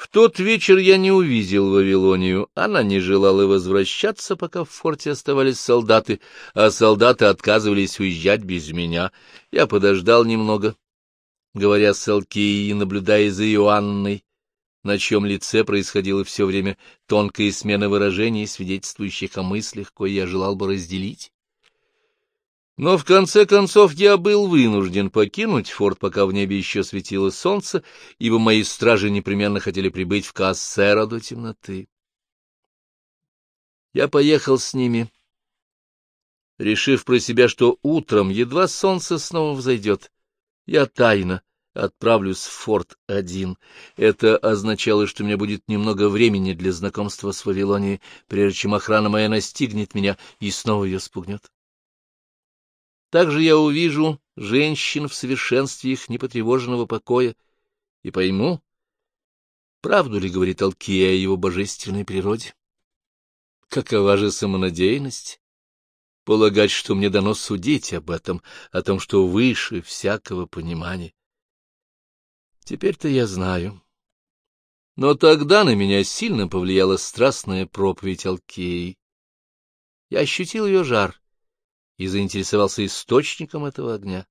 В тот вечер я не увидел Вавилонию. Она не желала возвращаться, пока в форте оставались солдаты, а солдаты отказывались уезжать без меня. Я подождал немного, говоря с Алкией наблюдая за Иоанной, на чем лице происходило все время тонкая смена выражений, свидетельствующих о мыслях, кое я желал бы разделить. Но в конце концов я был вынужден покинуть форт, пока в небе еще светило солнце, ибо мои стражи непременно хотели прибыть в Кассера до темноты. Я поехал с ними, решив про себя, что утром, едва солнце снова взойдет, я тайно отправлюсь в форт один. Это означало, что у меня будет немного времени для знакомства с Вавилонией, прежде чем охрана моя настигнет меня и снова ее спугнет. Также я увижу женщин в совершенстве их непотревоженного покоя и пойму, правду ли говорит Алкия о его божественной природе. Какова же самонадеянность? Полагать, что мне дано судить об этом, о том, что выше всякого понимания. Теперь-то я знаю. Но тогда на меня сильно повлияла страстная проповедь Алкеи. Я ощутил ее жар, и заинтересовался источником этого огня.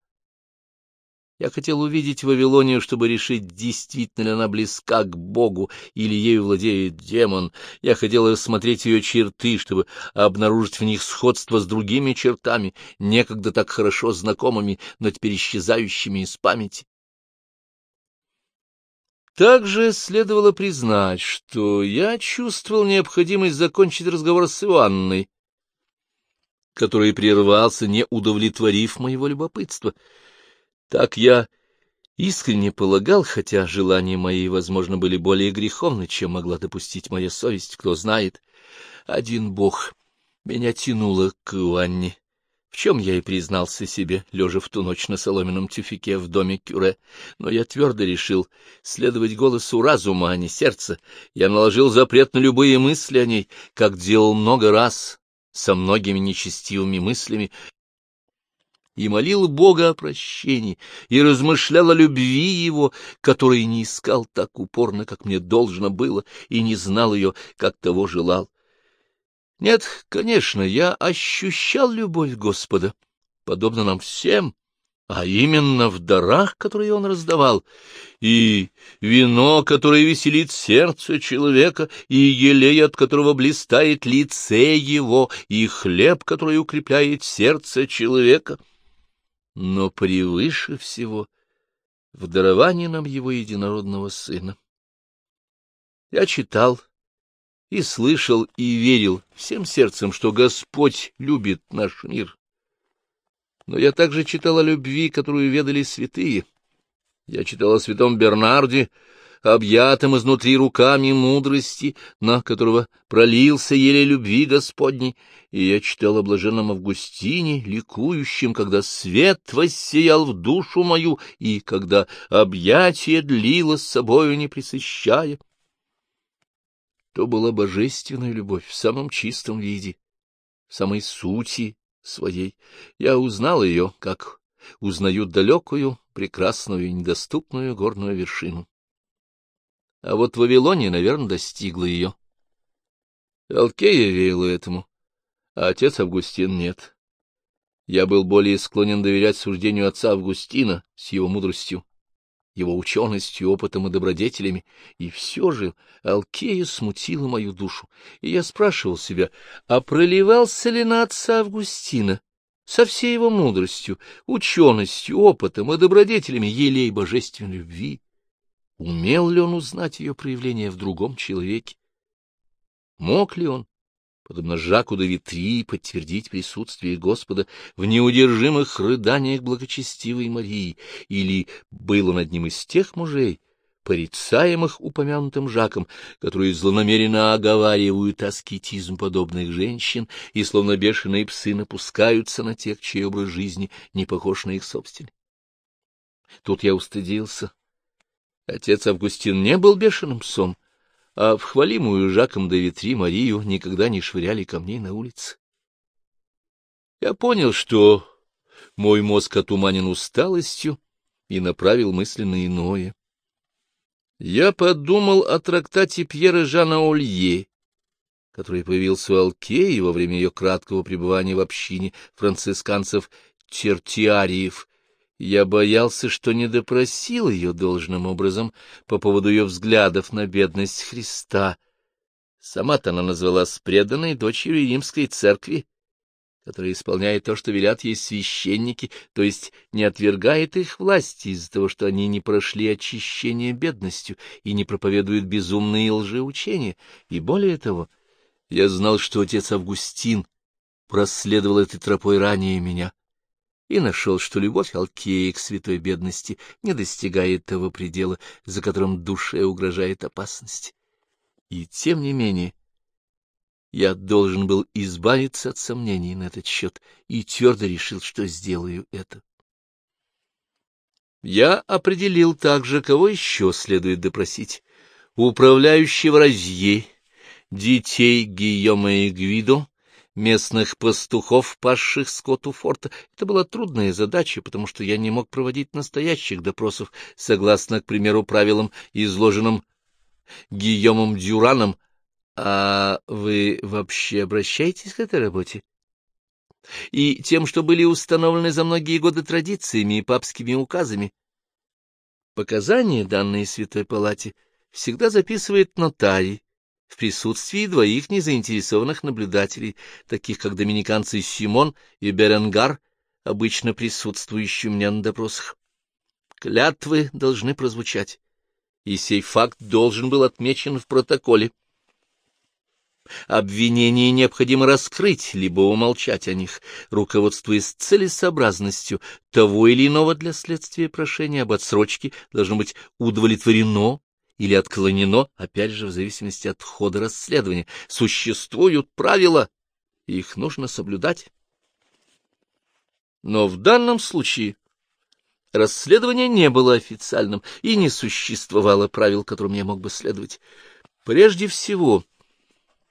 Я хотел увидеть Вавилонию, чтобы решить, действительно ли она близка к Богу или ею владеет демон. Я хотел рассмотреть ее черты, чтобы обнаружить в них сходство с другими чертами, некогда так хорошо знакомыми, но теперь исчезающими из памяти. Также следовало признать, что я чувствовал необходимость закончить разговор с Иоанной, который прервался, не удовлетворив моего любопытства. Так я искренне полагал, хотя желания мои, возможно, были более греховны, чем могла допустить моя совесть, кто знает. Один бог меня тянуло к Иоанне, в чем я и признался себе, лежа в ту ночь на соломенном тюфике в доме Кюре. Но я твердо решил следовать голосу разума, а не сердца. Я наложил запрет на любые мысли о ней, как делал много раз, со многими нечестивыми мыслями, и молил Бога о прощении, и размышлял о любви его, которой не искал так упорно, как мне должно было, и не знал ее, как того желал. Нет, конечно, я ощущал любовь Господа, подобно нам всем, а именно в дарах, которые он раздавал, и вино, которое веселит сердце человека, и елей, от которого блистает лице его, и хлеб, который укрепляет сердце человека. Но превыше всего в даровании нам его единородного сына. Я читал и слышал и верил всем сердцем, что Господь любит наш мир но я также читал о любви, которую ведали святые. Я читал о святом Бернарде, объятом изнутри руками мудрости, на которого пролился еле любви Господней, и я читал о блаженном Августине, ликующем, когда свет воссиял в душу мою, и когда объятие длило с собою, не пресыщая. То была божественная любовь в самом чистом виде, в самой сути своей. Я узнал ее, как узнают далекую, прекрасную и недоступную горную вершину. А вот Вавилония, наверное, достигла ее. Алкея верила этому, а отец Августин нет. Я был более склонен доверять суждению отца Августина с его мудростью, его ученостью, опытом и добродетелями, и все же Алкея смутила мою душу, и я спрашивал себя, а проливался ли на отца Августина со всей его мудростью, ученостью, опытом и добродетелями елей божественной любви? Умел ли он узнать ее проявление в другом человеке? Мог ли он подобно Жаку де Витри, подтвердить присутствие Господа в неудержимых рыданиях благочестивой Марии, или был он одним из тех мужей, порицаемых упомянутым Жаком, которые злонамеренно оговаривают аскетизм подобных женщин и, словно бешеные псы, напускаются на тех, чей образ жизни не похож на их собственный. Тут я устыдился. Отец Августин не был бешеным псом, а в хвалимую Жаком де Витри Марию никогда не швыряли камней на улице. Я понял, что мой мозг отуманен усталостью и направил мысли на иное. Я подумал о трактате Пьера Жана Олье, который появился у Алкеи во время ее краткого пребывания в общине францисканцев Тертиариев. Я боялся, что не допросил ее должным образом по поводу ее взглядов на бедность Христа. Сама-то она назвалась преданной дочерью римской церкви, которая исполняет то, что велят ей священники, то есть не отвергает их власти из-за того, что они не прошли очищение бедностью и не проповедуют безумные лжеучения. И более того, я знал, что отец Августин проследовал этой тропой ранее меня и нашел, что любовь Алкея к святой бедности не достигает того предела, за которым душе угрожает опасность. И тем не менее я должен был избавиться от сомнений на этот счет и твердо решил, что сделаю это. Я определил также, кого еще следует допросить. Управляющего Розье, детей Гийома и Гвидо, местных пастухов, пасших скоту форта. Это была трудная задача, потому что я не мог проводить настоящих допросов, согласно, к примеру, правилам, изложенным Гийомом Дюраном а вы вообще обращаетесь к этой работе? И тем, что были установлены за многие годы традициями и папскими указами. Показания, данные Святой Палате, всегда записывает нотарий в присутствии двоих незаинтересованных наблюдателей, таких как доминиканцы Симон и Беренгар, обычно присутствующие у меня на допросах. Клятвы должны прозвучать, и сей факт должен был отмечен в протоколе. Обвинения необходимо раскрыть, либо умолчать о них, руководствуясь целесообразностью того или иного для следствия прошения об отсрочке, должно быть удовлетворено или отклонено, опять же, в зависимости от хода расследования. Существуют правила, и их нужно соблюдать. Но в данном случае расследование не было официальным, и не существовало правил, которым я мог бы следовать. Прежде всего,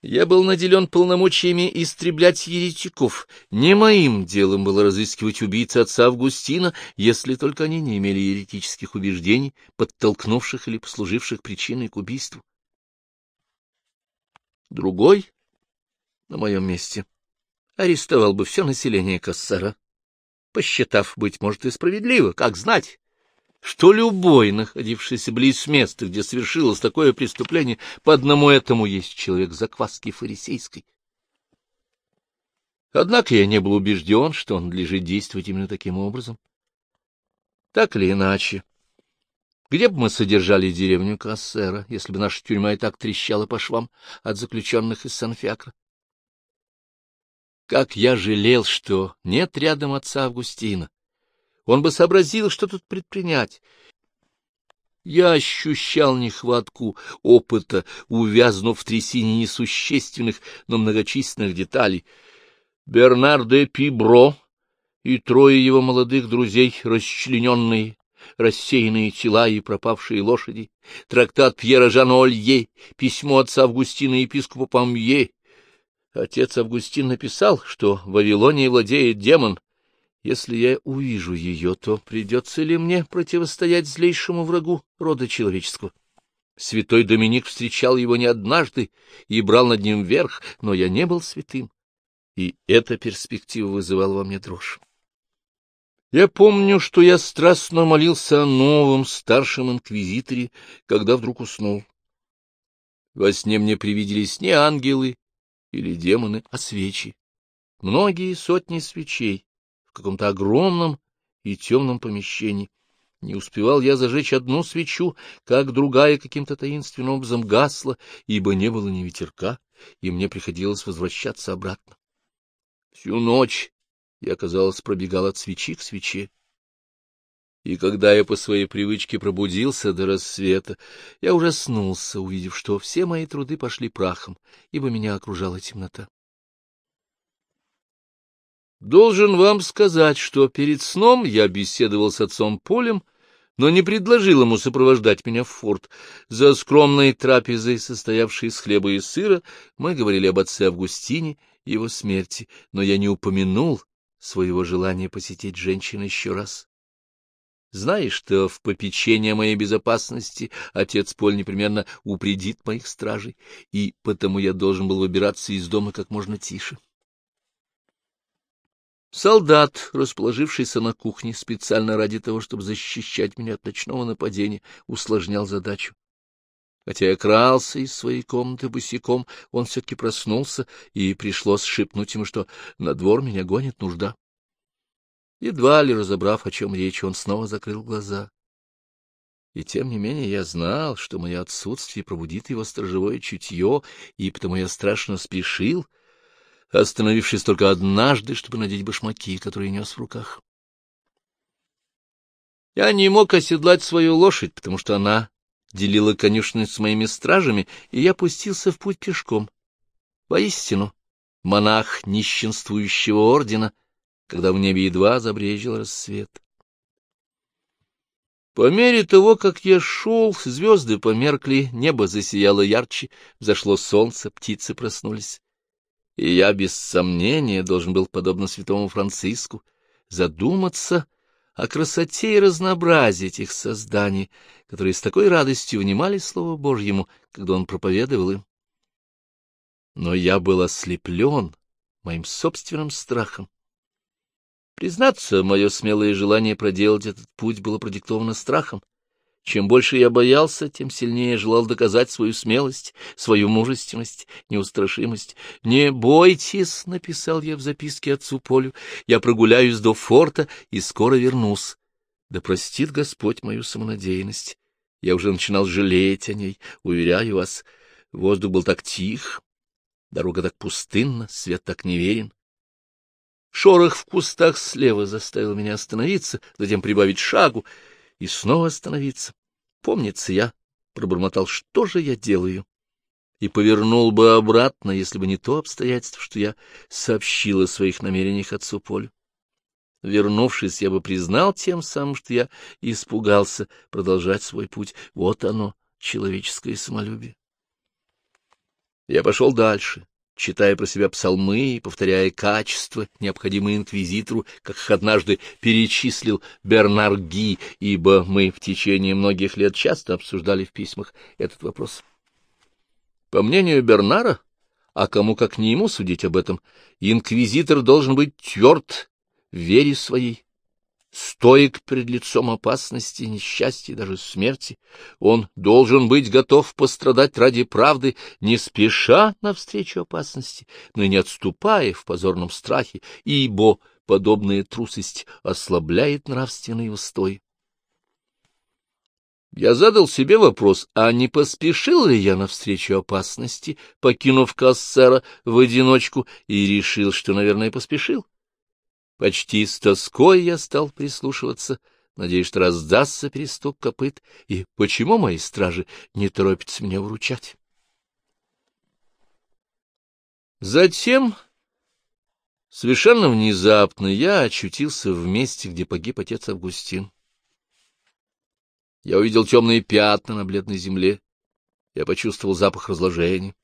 я был наделен полномочиями истреблять еретиков. Не моим делом было разыскивать убийц отца Августина, если только они не имели еретических убеждений, подтолкнувших или послуживших причиной к убийству. Другой, на моем месте, арестовал бы все население Кассара, посчитав, быть может, и справедливо, как знать что любой, находившийся близ места, где совершилось такое преступление, по одному этому есть человек закваски фарисейской. Однако я не был убежден, что он надлежит действовать именно таким образом. Так или иначе, где бы мы содержали деревню Кассера, если бы наша тюрьма и так трещала по швам от заключенных из Санфиакра? Как я жалел, что нет рядом отца Августина, он бы сообразил, что тут предпринять. Я ощущал нехватку опыта, увязнув в трясине несущественных, но многочисленных деталей. Бернар де Пибро и трое его молодых друзей, расчлененные, рассеянные тела и пропавшие лошади, трактат Пьера Жана Олье, письмо отца Августина епископа Памье. Отец Августин написал, что в Вавилонии владеет демон, если я увижу ее, то придется ли мне противостоять злейшему врагу рода человеческого? Святой Доминик встречал его не однажды и брал над ним верх, но я не был святым, и эта перспектива вызывала во мне дрожь. Я помню, что я страстно молился о новом старшем инквизиторе, когда вдруг уснул. Во сне мне привиделись не ангелы или демоны, а свечи. Многие сотни свечей, каком-то огромном и темном помещении. Не успевал я зажечь одну свечу, как другая каким-то таинственным образом гасла, ибо не было ни ветерка, и мне приходилось возвращаться обратно. Всю ночь я, казалось, пробегал от свечи к свече. И когда я по своей привычке пробудился до рассвета, я ужаснулся, увидев, что все мои труды пошли прахом, ибо меня окружала темнота. Должен вам сказать, что перед сном я беседовал с отцом Полем, но не предложил ему сопровождать меня в форт. За скромной трапезой, состоявшей из хлеба и сыра, мы говорили об отце Августине и его смерти, но я не упомянул своего желания посетить женщину еще раз. знаешь, что в попечение моей безопасности отец Поль непременно упредит моих стражей, и потому я должен был выбираться из дома как можно тише. Солдат, расположившийся на кухне специально ради того, чтобы защищать меня от ночного нападения, усложнял задачу. Хотя я крался из своей комнаты босиком, он все-таки проснулся, и пришлось шепнуть ему, что на двор меня гонит нужда. Едва ли разобрав, о чем речь, он снова закрыл глаза. И тем не менее я знал, что мое отсутствие пробудит его сторожевое чутье, и потому я страшно спешил, остановившись только однажды, чтобы надеть башмаки, которые нес в руках. Я не мог оседлать свою лошадь, потому что она делила конюшню с моими стражами, и я пустился в путь пешком. Воистину, монах нищенствующего ордена — когда в небе едва забрежил рассвет. По мере того, как я шел, звезды померкли, небо засияло ярче, взошло солнце, птицы проснулись. И я, без сомнения, должен был, подобно святому Франциску, задуматься о красоте и разнообразии этих созданий, которые с такой радостью внимали Слову Божьему, когда он проповедовал им. Но я был ослеплен моим собственным страхом Признаться, мое смелое желание проделать этот путь было продиктовано страхом. Чем больше я боялся, тем сильнее желал доказать свою смелость, свою мужественность, неустрашимость. «Не бойтесь», — написал я в записке отцу Полю, — «я прогуляюсь до форта и скоро вернусь. Да простит Господь мою самонадеянность. Я уже начинал жалеть о ней, уверяю вас. Воздух был так тих, дорога так пустынна, свет так неверен. Шорох в кустах слева заставил меня остановиться, затем прибавить шагу и снова остановиться. Помнится, я пробормотал, что же я делаю, и повернул бы обратно, если бы не то обстоятельство, что я сообщил о своих намерениях отцу Полю. Вернувшись, я бы признал тем самым, что я испугался продолжать свой путь. Вот оно, человеческое самолюбие. Я пошел дальше, читая про себя псалмы и повторяя качества, необходимые инквизитору, как их однажды перечислил Бернар Ги, ибо мы в течение многих лет часто обсуждали в письмах этот вопрос. По мнению Бернара, а кому как не ему судить об этом, инквизитор должен быть тверд в вере своей, стоек перед лицом опасности, несчастья даже смерти. Он должен быть готов пострадать ради правды, не спеша навстречу опасности, но и не отступая в позорном страхе, ибо подобная трусость ослабляет нравственный устой. Я задал себе вопрос, а не поспешил ли я навстречу опасности, покинув Кассера в одиночку, и решил, что, наверное, поспешил. Почти с тоской я стал прислушиваться, надеясь, что раздастся перестук копыт, и почему мои стражи не торопятся меня вручать. Затем, совершенно внезапно, я очутился в месте, где погиб отец Августин. Я увидел темные пятна на бледной земле, я почувствовал запах разложения.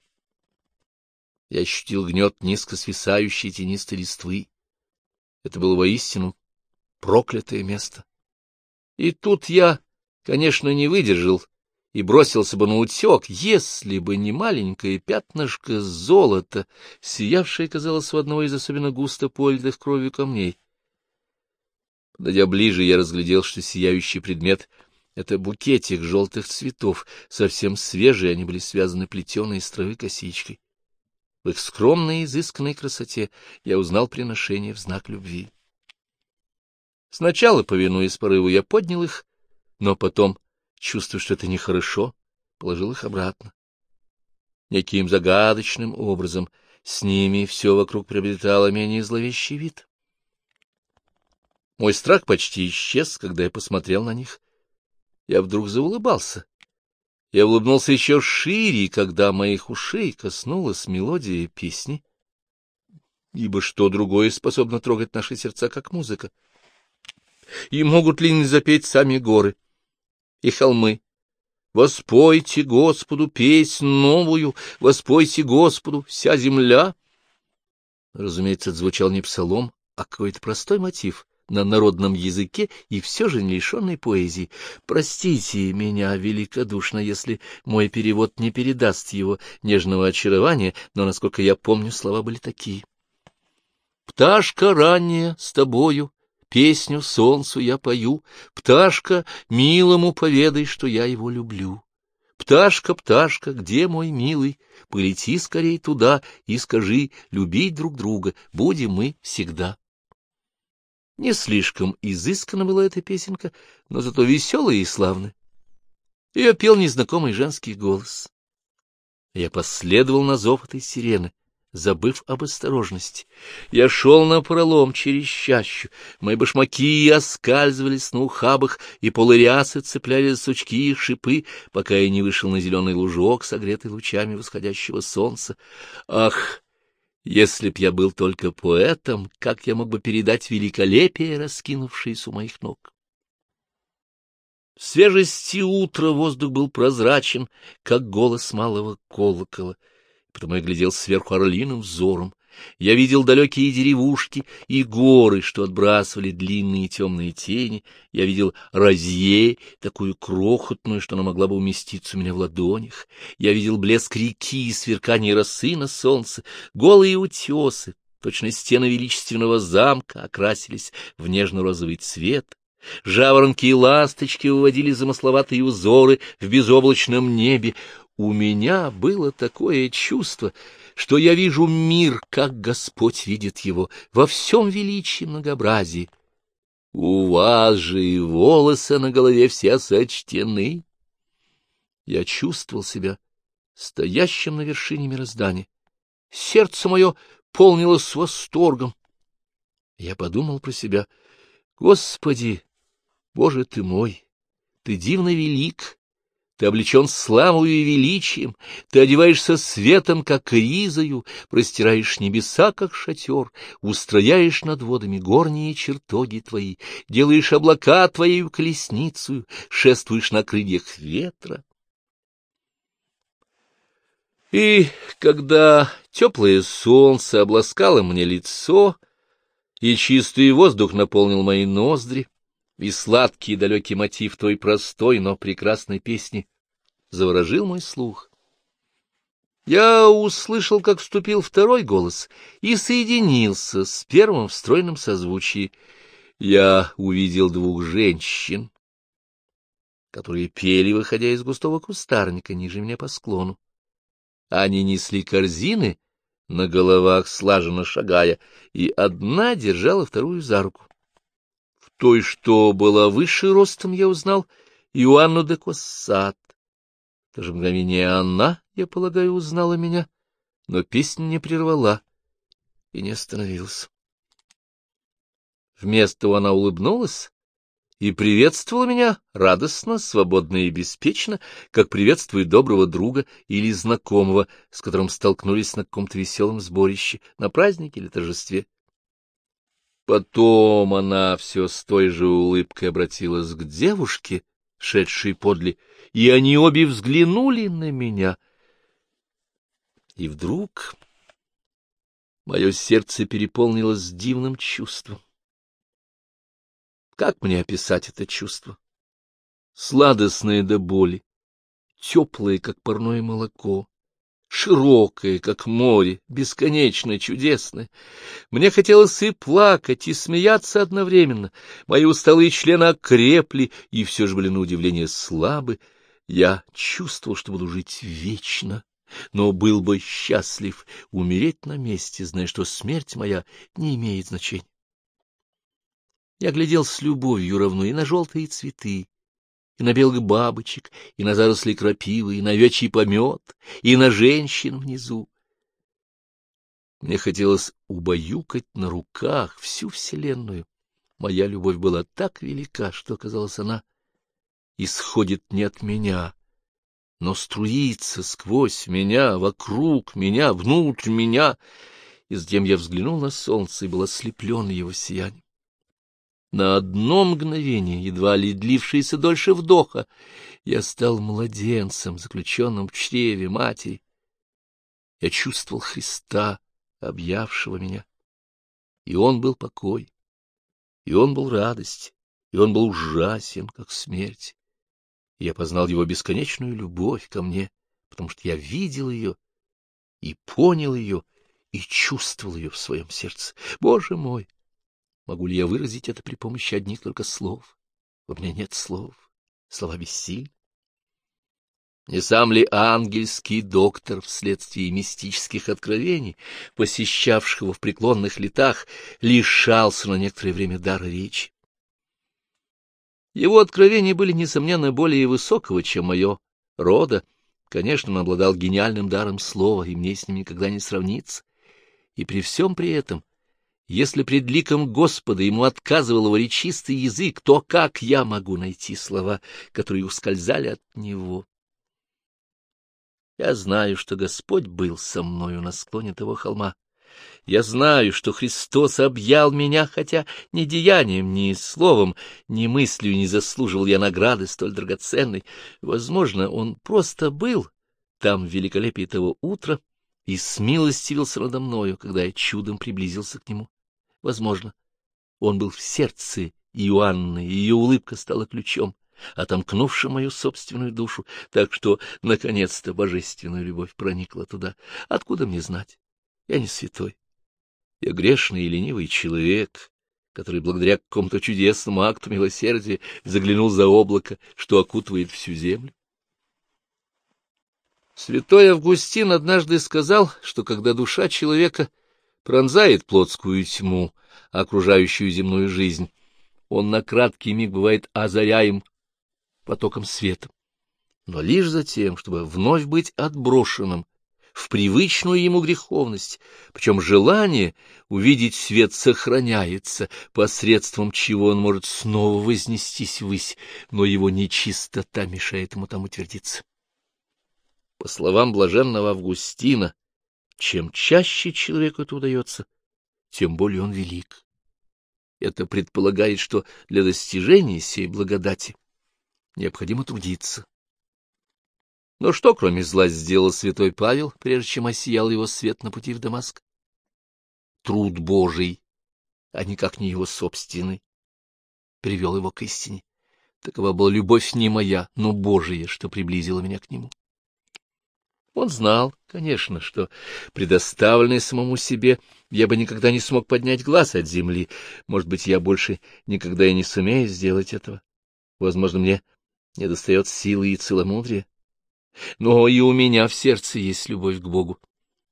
Я ощутил гнет низко свисающей тенистой листвы. Это было воистину проклятое место. И тут я, конечно, не выдержал и бросился бы на утек, если бы не маленькое пятнышко золота, сиявшее, казалось, у одного из особенно густо политых кровью камней. Подойдя ближе, я разглядел, что сияющий предмет — это букетик желтых цветов, совсем свежие, они были связаны плетеной из травы косичкой. В их скромной и изысканной красоте я узнал приношение в знак любви. Сначала, повинуясь порыву, я поднял их, но потом, чувствуя, что это нехорошо, положил их обратно. Неким загадочным образом с ними все вокруг приобретало менее зловещий вид. Мой страх почти исчез, когда я посмотрел на них. Я вдруг заулыбался я улыбнулся еще шире, когда моих ушей коснулась мелодия песни, ибо что другое способно трогать наши сердца, как музыка? И могут ли не запеть сами горы и холмы? Воспойте Господу песнь новую, воспойте Господу вся земля. Разумеется, это звучал не псалом, а какой-то простой мотив, на народном языке и все же не лишенный поэзии. Простите меня великодушно, если мой перевод не передаст его нежного очарования, но, насколько я помню, слова были такие. «Пташка ранняя с тобою, песню солнцу я пою, пташка, милому поведай, что я его люблю». Пташка, пташка, где мой милый? Полети скорей туда и скажи, любить друг друга будем мы всегда. Не слишком изысканна была эта песенка, но зато веселая и славная. Ее пел незнакомый женский голос. Я последовал на зов этой сирены забыв об осторожности. Я шел на пролом через чащу, мои башмаки оскальзывались на ухабах, и полырясы цепляли за сучки и шипы, пока я не вышел на зеленый лужок, согретый лучами восходящего солнца. Ах! Если б я был только поэтом, как я мог бы передать великолепие, раскинувшееся у моих ног? В свежести утра воздух был прозрачен, как голос малого колокола — потому я глядел сверху орлиным взором. Я видел далекие деревушки и горы, что отбрасывали длинные темные тени. Я видел розье, такую крохотную, что она могла бы уместиться у меня в ладонях. Я видел блеск реки и сверкание росы на солнце, голые утесы, точно стены величественного замка окрасились в нежно-розовый цвет. Жаворонки и ласточки выводили замысловатые узоры в безоблачном небе. У меня было такое чувство, что я вижу мир, как Господь видит его, во всем величии многообразии. У вас же и волосы на голове все сочтены. Я чувствовал себя стоящим на вершине мироздания. Сердце мое полнилось восторгом. Я подумал про себя, Господи, Боже ты мой, ты дивно велик, ты облечен славою и величием, ты одеваешься светом, как ризою, простираешь небеса, как шатер, устрояешь над водами горние чертоги твои, делаешь облака твоею колесницу, шествуешь на крыльях ветра. И когда теплое солнце обласкало мне лицо, и чистый воздух наполнил мои ноздри, и сладкий и далекий мотив той простой, но прекрасной песни заворожил мой слух. Я услышал, как вступил второй голос, и соединился с первым в стройном созвучии. Я увидел двух женщин, которые пели, выходя из густого кустарника ниже меня по склону. Они несли корзины, на головах слаженно шагая, и одна держала вторую за руку той, что была выше ростом, я узнал Иоанну де Коссат. В то же мгновение она, я полагаю, узнала меня, но песня не прервала и не остановилась. Вместо она улыбнулась и приветствовала меня радостно, свободно и беспечно, как приветствует доброго друга или знакомого, с которым столкнулись на каком-то веселом сборище, на празднике или торжестве. Потом она все с той же улыбкой обратилась к девушке, шедшей подле, и они обе взглянули на меня. И вдруг мое сердце переполнилось дивным чувством. Как мне описать это чувство? Сладостное до боли, теплое, как парное молоко, широкое, как море, бесконечно чудесное. Мне хотелось и плакать, и смеяться одновременно. Мои усталые члены окрепли, и все же были на удивление слабы. Я чувствовал, что буду жить вечно, но был бы счастлив умереть на месте, зная, что смерть моя не имеет значения. Я глядел с любовью равно и на желтые цветы, и на белых бабочек, и на заросли крапивы, и на овечий помет, и на женщин внизу. Мне хотелось убаюкать на руках всю вселенную. Моя любовь была так велика, что, казалось, она исходит не от меня, но струится сквозь меня, вокруг меня, внутрь меня, и затем я взглянул на солнце и был ослеплен его сиянием. На одно мгновение, едва ли длившееся дольше вдоха, я стал младенцем, заключенным в чреве матери. Я чувствовал Христа, объявшего меня, и он был покой. И он был радость, и он был ужасен, как смерть. Я познал его бесконечную любовь ко мне, потому что я видел ее и понял ее, и чувствовал ее в своем сердце. Боже мой! Могу ли я выразить это при помощи одних только слов? У меня нет слов. Слова бессильны. Не сам ли ангельский доктор вследствие мистических откровений, посещавших его в преклонных летах, лишался на некоторое время дара речи? Его откровения были, несомненно, более высокого, чем мое рода. Конечно, он обладал гениальным даром слова, и мне с ним никогда не сравниться. И при всем при этом, если пред ликом Господа ему отказывал его речистый язык, то как я могу найти слова, которые ускользали от него? Я знаю, что Господь был со мною на склоне того холма. Я знаю, что Христос объял меня, хотя ни деянием, ни словом, ни мыслью не заслуживал я награды столь драгоценной. Возможно, Он просто был там в великолепии того утра и смилостивился надо мною, когда я чудом приблизился к Нему. Возможно, Он был в сердце Иоанны, и ее улыбка стала ключом отомкнувши мою собственную душу, так что, наконец-то, божественная любовь проникла туда. Откуда мне знать? Я не святой. Я грешный и ленивый человек, который благодаря какому-то чудесному акту милосердия заглянул за облако, что окутывает всю землю. Святой Августин однажды сказал, что когда душа человека пронзает плотскую тьму, окружающую земную жизнь, он на краткий миг бывает озаряем потоком света, но лишь за тем, чтобы вновь быть отброшенным в привычную ему греховность, причем желание увидеть свет сохраняется, посредством чего он может снова вознестись ввысь, но его нечистота мешает ему там утвердиться. По словам блаженного Августина, чем чаще человеку это удается, тем более он велик. Это предполагает, что для достижения сей благодати необходимо трудиться. Но что, кроме зла, сделал святой Павел, прежде чем осиял его свет на пути в Дамаск? Труд Божий, а никак не его собственный, привел его к истине. Такова была любовь не моя, но Божия, что приблизила меня к нему. Он знал, конечно, что, предоставленный самому себе, я бы никогда не смог поднять глаз от земли. Может быть, я больше никогда и не сумею сделать этого. Возможно, мне недостает силы и целомудрия. Но и у меня в сердце есть любовь к Богу.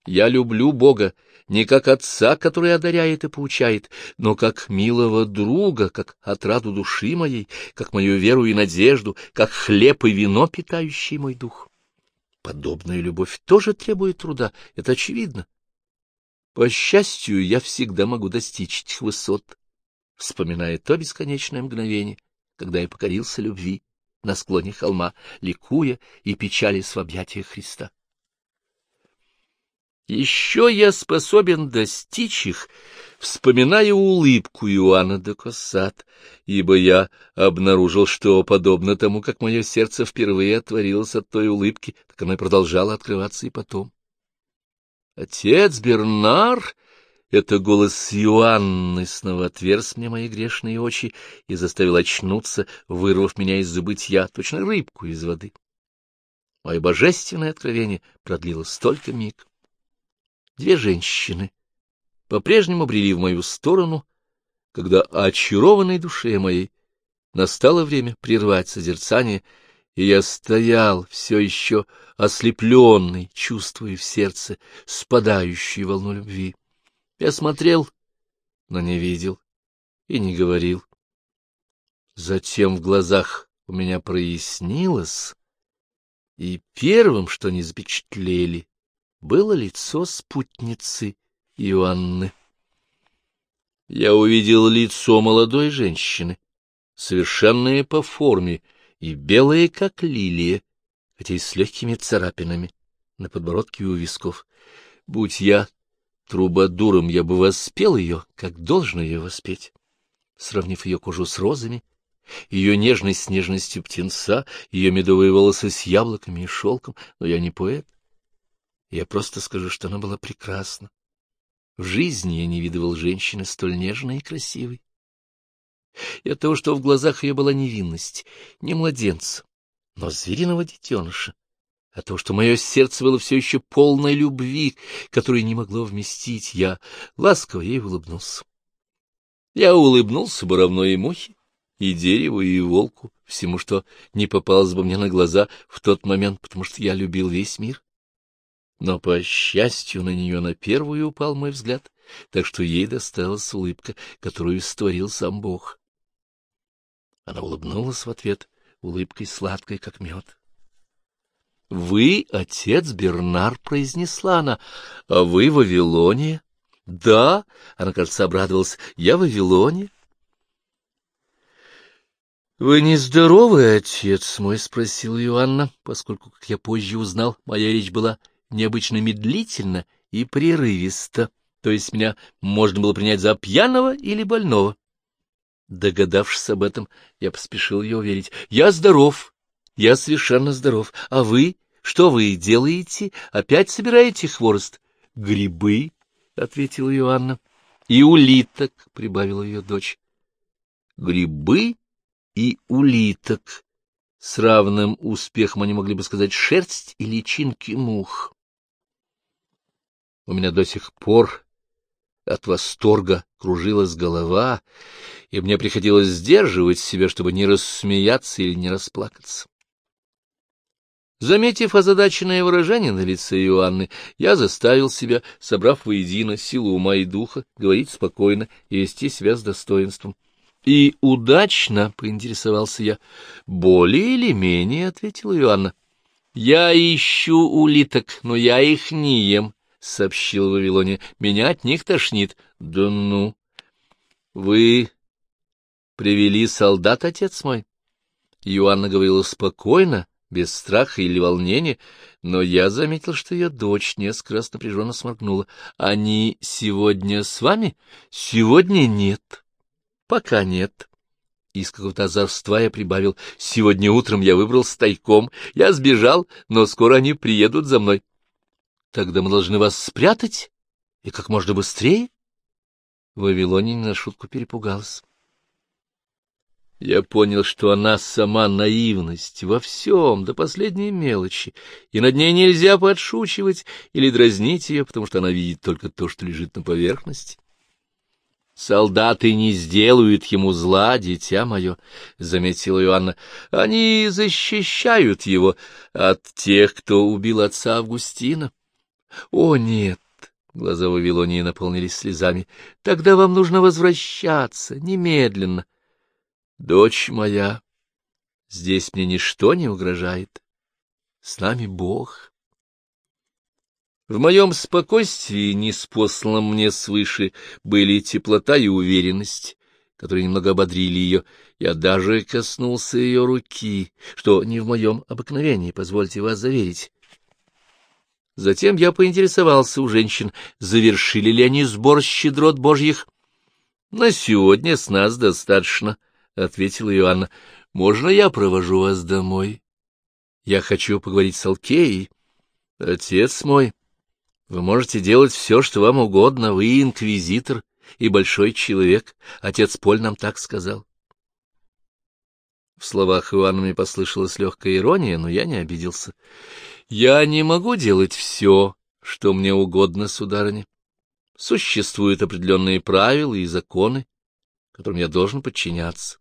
Я люблю Бога не как отца, который одаряет и поучает, но как милого друга, как отраду души моей, как мою веру и надежду, как хлеб и вино, питающий мой дух. Подобная любовь тоже требует труда, это очевидно. По счастью, я всегда могу достичь этих высот, вспоминая то бесконечное мгновение, когда я покорился любви на склоне холма, ликуя и печалясь в объятиях Христа. Еще я способен достичь их, вспоминая улыбку Иоанна де Коссат, ибо я обнаружил, что, подобно тому, как мое сердце впервые отворилось от той улыбки, так оно и продолжало открываться и потом. Отец Бернар это голос Иоанны снова отверз мне мои грешные очи и заставил очнуться, вырвав меня из забытья, точно рыбку из воды. Мое божественное откровение продлилось столько миг. Две женщины по-прежнему брели в мою сторону, когда очарованной душе моей настало время прервать созерцание, и я стоял, все еще ослепленный, чувствуя в сердце спадающую волну любви. Я смотрел, но не видел и не говорил. Затем в глазах у меня прояснилось, и первым, что не запечатлели, было лицо спутницы Иоанны. Я увидел лицо молодой женщины, совершенное по форме и белое, как лилия, хотя и с легкими царапинами на подбородке и у висков. Будь я Трубадуром я бы воспел ее, как должно ее воспеть, сравнив ее кожу с розами, ее нежность с нежностью птенца, ее медовые волосы с яблоками и шелком, но я не поэт. Я просто скажу, что она была прекрасна. В жизни я не видывал женщины столь нежной и красивой. и от того, что в глазах ее была невинность, не младенца, но звериного детеныша, от того, что мое сердце было все еще полной любви, которую не могло вместить, я ласково ей улыбнулся. Я улыбнулся бы равно и мухе, и дереву, и волку, всему, что не попалось бы мне на глаза в тот момент, потому что я любил весь мир. Но, по счастью, на нее на первую упал мой взгляд, так что ей досталась улыбка, которую створил сам Бог. Она улыбнулась в ответ улыбкой сладкой, как мед. — Вы, отец Бернар, — произнесла она, — а вы в Вавилоне? — Да, — она, кажется, обрадовалась, — я в Вавилоне. — Вы нездоровый, отец мой? — спросила Иоанна, поскольку, как я позже узнал, моя речь была необычно медлительно и прерывисто, то есть меня можно было принять за пьяного или больного. Догадавшись об этом, я поспешил ее уверить. — Я здоров, я совершенно здоров. А вы? Что вы делаете? Опять собираете хворост? — Грибы, — ответила Иоанна. — И улиток, — прибавила ее дочь. — Грибы и улиток. С равным успехом они могли бы сказать шерсть и личинки мух. У меня до сих пор от восторга кружилась голова, и мне приходилось сдерживать себя, чтобы не рассмеяться или не расплакаться. Заметив озадаченное выражение на лице Иоанны, я заставил себя, собрав воедино силу ума и духа, говорить спокойно и вести себя с достоинством. — И удачно, — поинтересовался я. — Более или менее, — ответила Иоанна. — Я ищу улиток, но я их не ем, — сообщил Вавилоне. — Меня от них тошнит. — Да ну! — Вы привели солдат, отец мой? Иоанна говорила спокойно, без страха или волнения, но я заметил, что ее дочь несколько раз напряженно сморгнула. — Они сегодня с вами? — Сегодня нет. — Пока нет. Из какого-то озорства я прибавил. — Сегодня утром я выбрал тайком. Я сбежал, но скоро они приедут за мной. Тогда мы должны вас спрятать, и как можно быстрее. Вавилония на шутку перепугалась. Я понял, что она сама наивность во всем, до последней мелочи, и над ней нельзя подшучивать или дразнить ее, потому что она видит только то, что лежит на поверхности. «Солдаты не сделают ему зла, дитя мое», — заметила Иоанна. «Они защищают его от тех, кто убил отца Августина». О, нет! Глаза Вавилонии наполнились слезами. Тогда вам нужно возвращаться, немедленно. Дочь моя, здесь мне ничто не угрожает. С нами Бог. В моем спокойствии, неспосланном мне свыше, были теплота и уверенность, которые немного ободрили ее. Я даже коснулся ее руки, что не в моем обыкновении, позвольте вас заверить. Затем я поинтересовался у женщин, завершили ли они сбор щедрот божьих. — На сегодня с нас достаточно, — ответила Иоанна. — Можно я провожу вас домой? Я хочу поговорить с Алкеей. Отец мой, вы можете делать все, что вам угодно, вы инквизитор и большой человек. Отец Поль нам так сказал. В словах Иоанна мне послышалась легкая ирония, но я не обиделся. Я не могу делать все, что мне угодно, сударыня. Существуют определенные правила и законы, которым я должен подчиняться.